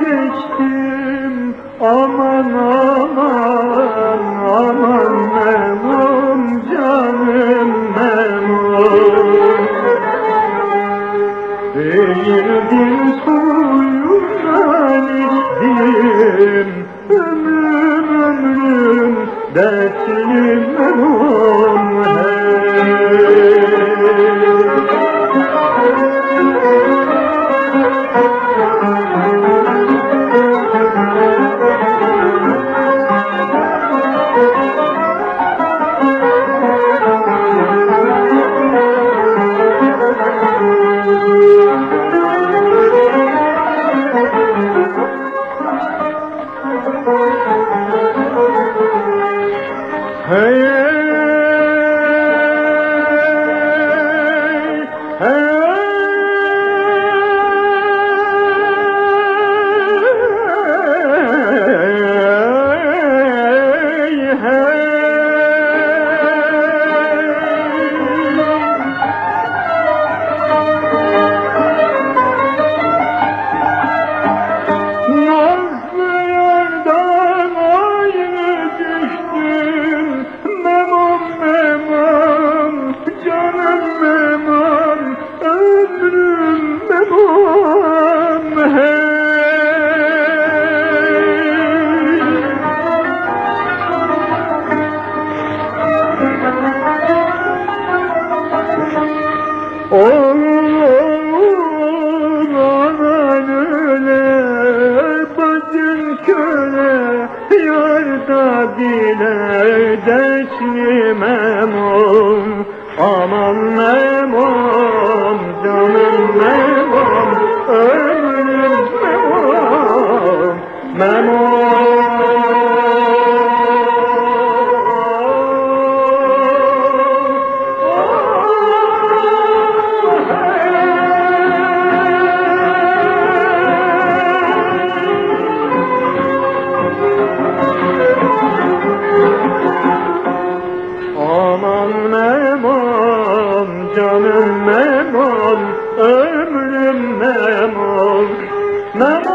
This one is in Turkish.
Geçtim Aman Gün suyundan içtim Ömrüm ömrüm dertli memum hey Hey, Oğul anan öle, bacın köle, yar da dile, dertli memum, aman memum, canım memum, ömrüm memum, Aman canım memam, ömrüm memam, memam.